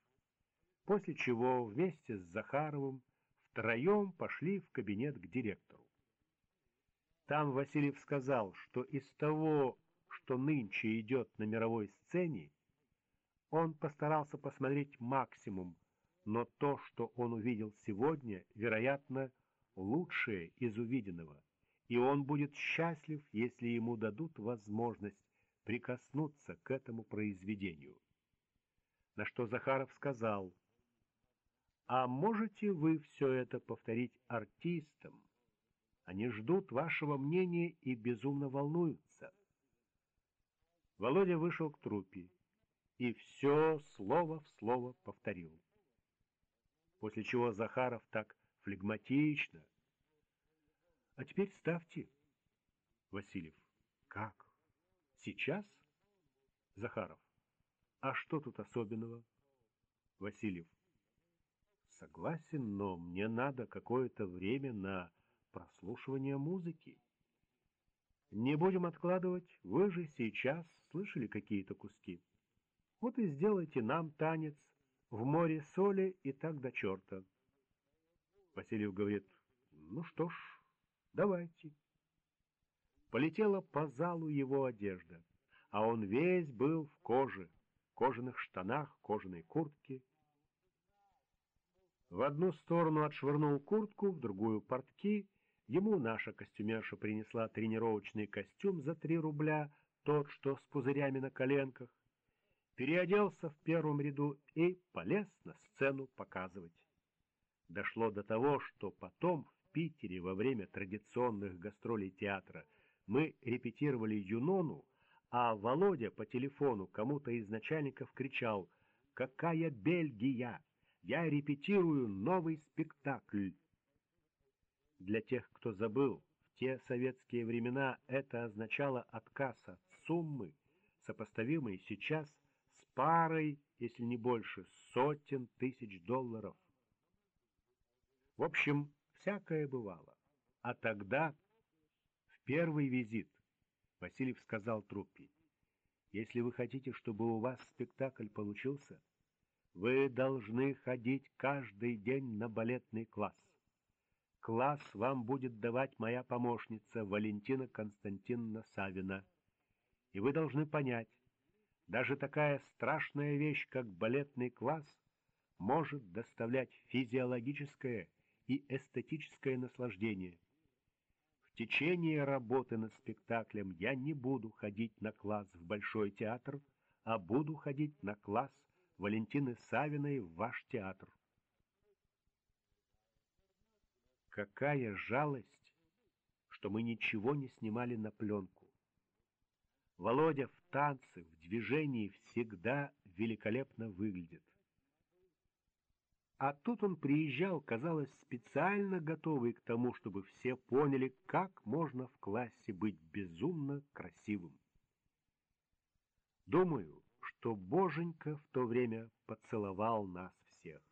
После чего вместе с Захаровым втроем пошли в кабинет к директору. Там Васильев сказал, что из того, что нынче идет на мировой сцене, он постарался посмотреть максимум, но то, что он увидел сегодня, вероятно, лучшее из увиденного, и он будет счастлив, если ему дадут возможность прикоснуться к этому произведению. На что Захаров сказал, «А можете вы все это повторить артистам? Они ждут вашего мнения и безумно волнуются». Володя вышел к трупе и все слово в слово повторил. После чего Захаров так флегматично. А теперь ставьте. Васильев. Как? Сейчас? Захаров. А что тут особенного? Васильев. Согласен, но мне надо какое-то время на прослушивание музыки. Не будем откладывать, вы же сейчас слышали какие-то куски. Вот и сделайте нам танец в море соли и так до черта. Васильев говорит, ну что ж, давайте. Полетела по залу его одежда, а он весь был в коже, кожаных штанах, кожаной куртке. В одну сторону отшвырнул куртку, в другую — портки. Ему наша костюмерша принесла тренировочный костюм за три рубля, тот, что с пузырями на коленках переоделся в первом ряду и полез на сцену показывать. Дошло до того, что потом в Питере во время традиционных гастролей театра мы репетировали Юнону, а Володя по телефону кому-то из начальников кричал «Какая Бельгия! Я репетирую новый спектакль!» Для тех, кто забыл, в те советские времена это означало отказ от суммы, сопоставимой сейчас парой, если не больше, сотен тысяч долларов. В общем, всякое бывало. А тогда, в первый визит, Васильев сказал труппе, «Если вы хотите, чтобы у вас спектакль получился, вы должны ходить каждый день на балетный класс. Класс вам будет давать моя помощница Валентина Константиновна Савина. И вы должны понять, даже такая страшная вещь, как балетный класс, может доставлять физиологическое и эстетическое наслаждение. В течение работы над спектаклем я не буду ходить на класс в Большой театр, а буду ходить на класс Валентины Савиной в ваш театр. Какая жалость, что мы ничего не снимали на пленку. Володя в танце, в движении всегда великолепно выглядит. А тут он приезжал, казалось, специально готовый к тому, чтобы все поняли, как можно в классе быть безумно красивым. Думаю, что Боженька в то время поцеловал нас всех.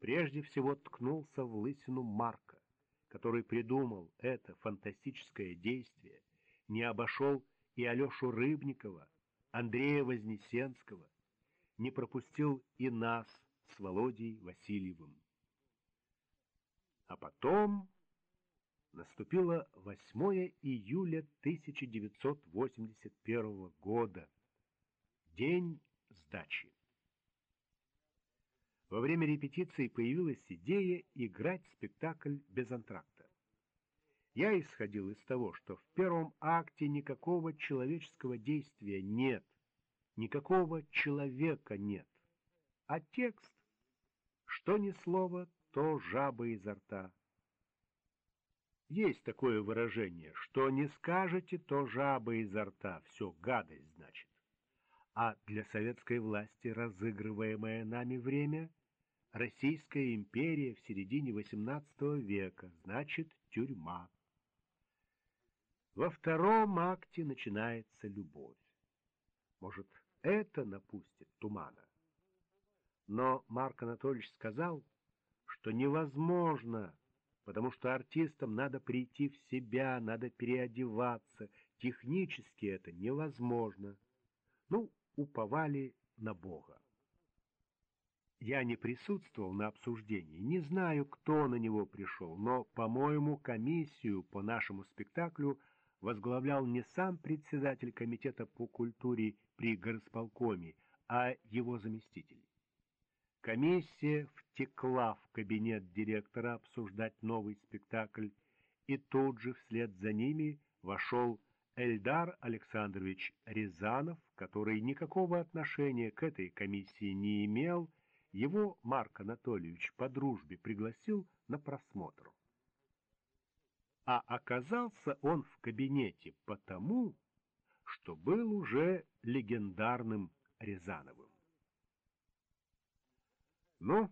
Прежде всего ткнулся в лысину Марка, который придумал это фантастическое действие, не обошел и Алешу Рыбникова, Андрея Вознесенского, не пропустил и нас с Володей Васильевым. А потом наступило 8 июля 1981 года, день сдачи. Во время репетиции появилась идея играть спектакль без антракта. Я исходил из того, что в первом акте никакого человеческого действия нет, никакого человека нет, а текст, что ни слово, то жаба изо рта. Есть такое выражение, что не скажете, то жаба изо рта, все, гадость, значит. А для советской власти разыгрываемое нами время — Российская империя в середине XVIII века, значит, тюрьма. Во втором акте начинается любовь. Может, это напустит тумана? Но Марк Анатольевич сказал, что невозможно, потому что артистам надо прийти в себя, надо переодеваться. Технически это невозможно. Ну, уповали на Бога. Я не присутствовал на обсуждении, не знаю, кто на него пришел, но, по-моему, комиссию по нашему спектаклю возглавлял не сам председатель комитета по культуре при горосполкоме, а его заместитель. Комиссия втекла в кабинет директора обсуждать новый спектакль, и тут же вслед за ними вошел Эльдар Александрович Рязанов, который никакого отношения к этой комиссии не имел, его Марк Анатольевич по дружбе пригласил на просмотр. А оказался он в кабинете потому, что был уже легендарным Рязановым. Ну,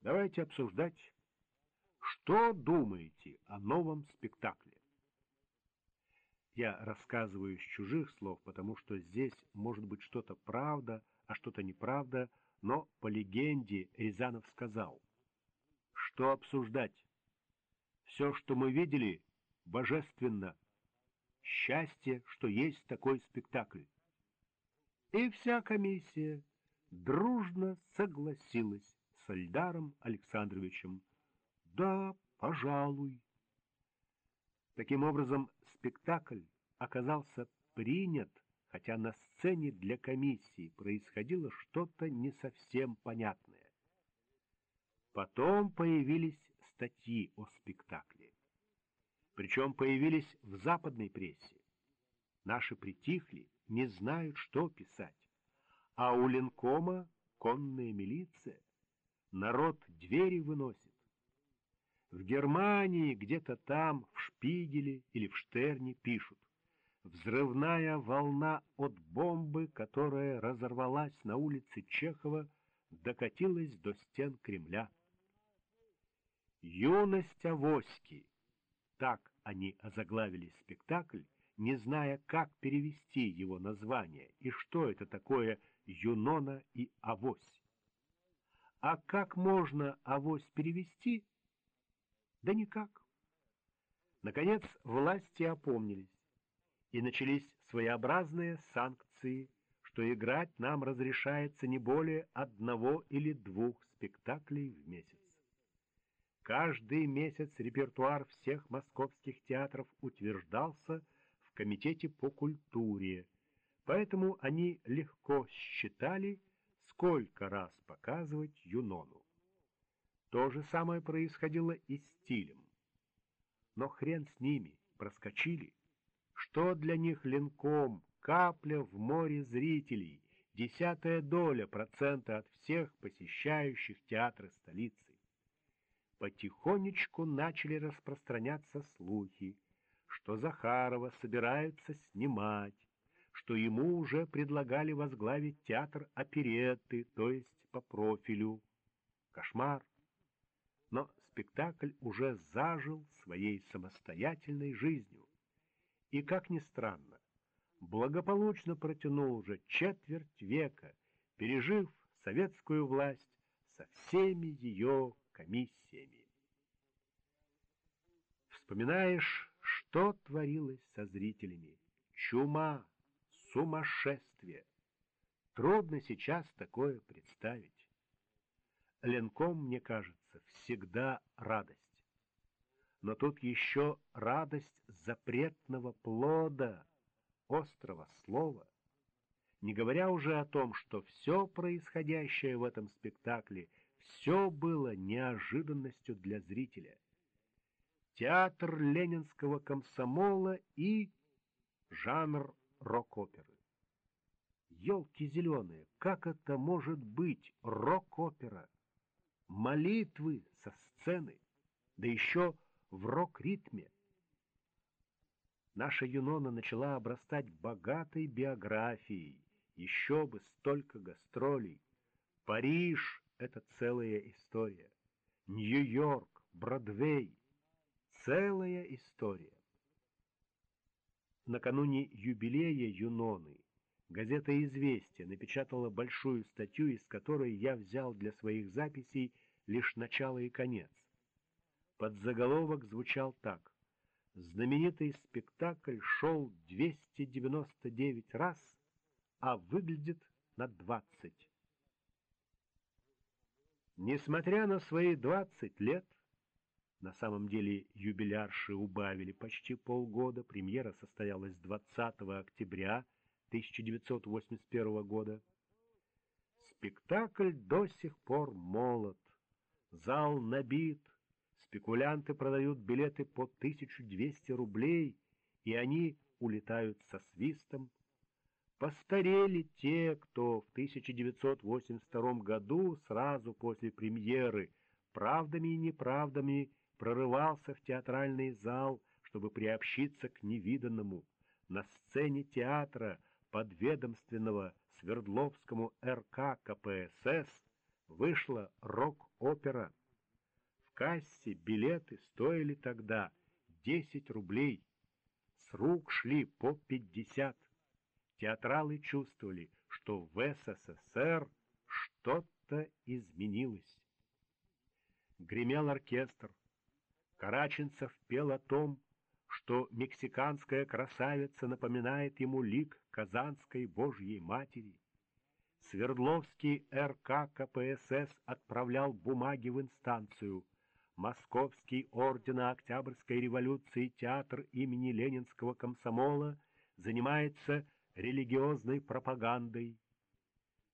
давайте обсуждать, что думаете о новом спектакле. Я рассказываю из чужих слов, потому что здесь может быть что-то правда, а что-то неправда, но по легенде Рязанов сказал, что обсуждать. Все, что мы видели, божественно. Счастье, что есть такой спектакль. И вся комиссия дружно согласилась с Альдаром Александровичем. Да, пожалуй. Таким образом, спектакль оказался принят, хотя на сцене для комиссии происходило что-то не совсем понятное. Потом появились статьи о спектакле. Причем появились в западной прессе. Наши притихли, не знают, что писать. А у Ленкома конная милиция. Народ двери выносит. В Германии, где-то там, в Шпигеле или в Штерне пишут. Взрывная волна от бомбы, которая разорвалась на улице Чехова, докатилась до стен Кремля. «Юность Авоськи» — так они озаглавили спектакль, не зная, как перевести его название и что это такое Юнона и Авось. А как можно Авось перевести? Да никак. Наконец власти опомнились, и начались своеобразные санкции, что играть нам разрешается не более одного или двух спектаклей в месяц. Каждый месяц репертуар всех московских театров утверждался в Комитете по культуре, поэтому они легко считали, сколько раз показывать Юнону. То же самое происходило и с стилем. Но хрен с ними, проскочили. Что для них ленком, капля в море зрителей, десятая доля процента от всех посещающих театры столицы. Потихонечку начали распространяться слухи, что Захарова собираются снимать, что ему уже предлагали возглавить театр оперетты, то есть по профилю. Кошмар. Но спектакль уже зажил своей самостоятельной жизнью. И, как ни странно, благополучно протянул уже четверть века, пережив советскую власть со всеми ее комиссиями. Вспоминаешь, что творилось со зрителями? Чума, сумасшествие. Трудно сейчас такое представить. Ленком, мне кажется, всегда радость. Но тут еще радость запретного плода, острого слова. Не говоря уже о том, что все происходящее в этом спектакле, все было неожиданностью для зрителя. Театр ленинского комсомола и жанр рок-оперы. Елки зеленые, как это может быть рок-опера? молитвы со сцены, да еще в рок-ритме. Наша Юнона начала обрастать богатой биографией, еще бы столько гастролей. Париж — это целая история. Нью-Йорк, Бродвей — целая история. Накануне юбилея Юноны газета «Известия» напечатала большую статью, из которой я взял для своих записей лишь начало и конец. Подзаголовок звучал так. Знаменитый спектакль шел 299 раз, а выглядит на 20. Несмотря на свои 20 лет, на самом деле юбилярши убавили почти полгода, премьера состоялась 20 октября 1981 года. Спектакль до сих пор молод, зал набит, спекулянты продают билеты по 1200 рублей, и они улетают со свистом. Постарели те, кто в 1982 году, сразу после премьеры, правдами и неправдами прорывался в театральный зал, чтобы приобщиться к невиданному. На сцене театра, подведомственного Свердловскому РК КПСС, вышла рок-опера. В кассе билеты стоили тогда 10 рублей, с рук шли по 50. Театралы чувствовали, что в СССР что-то изменилось. Гремел оркестр, Караченцев пел о том, что мексиканская красавица напоминает ему лик Казанской Божьей Матери. Свердловский РК КПСС отправлял бумаги в инстанцию. Московский ордена Октябрьской революции театр имени Ленинского комсомола занимается религиозной пропагандой.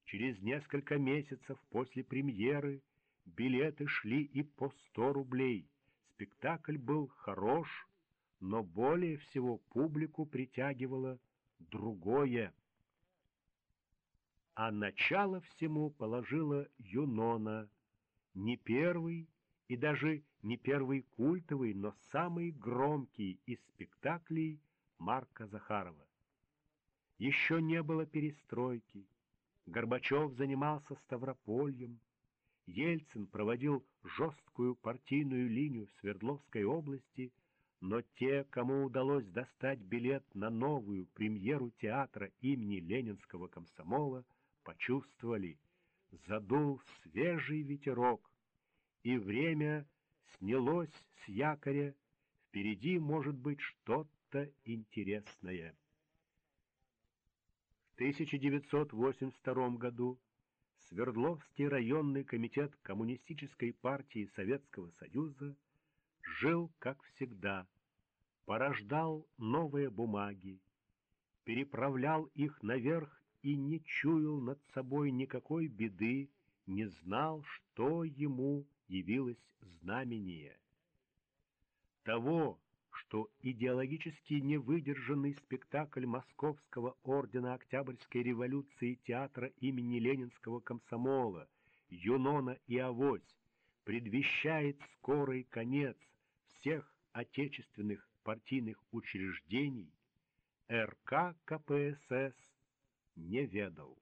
Через несколько месяцев после премьеры билеты шли и по сто рублей. Спектакль был хорош, но более всего публику притягивало другое. А начало всему положила Юнона, не первый и даже не первый культовый, но самый громкий из спектаклей Марка Захарова. Еще не было перестройки, Горбачев занимался Ставропольем, Ельцин проводил жесткую партийную линию в Свердловской области, но те, кому удалось достать билет на новую премьеру театра имени Ленинского комсомола, почувствовали, задул свежий ветерок, и время снялось с якоря, впереди может быть что-то интересное. В 1982 году Свердловский районный комитет Коммунистической партии Советского Союза жил, как всегда, порождал новые бумаги, переправлял их наверх и не чуял над собой никакой беды, не знал, что ему явилось знамение. Того, что идеологически невыдержанный спектакль Московского ордена Октябрьской революции театра имени Ленинского комсомола «Юнона и Авось» предвещает скорый конец всех отечественных партийных учреждений, РК КПСС не ведал.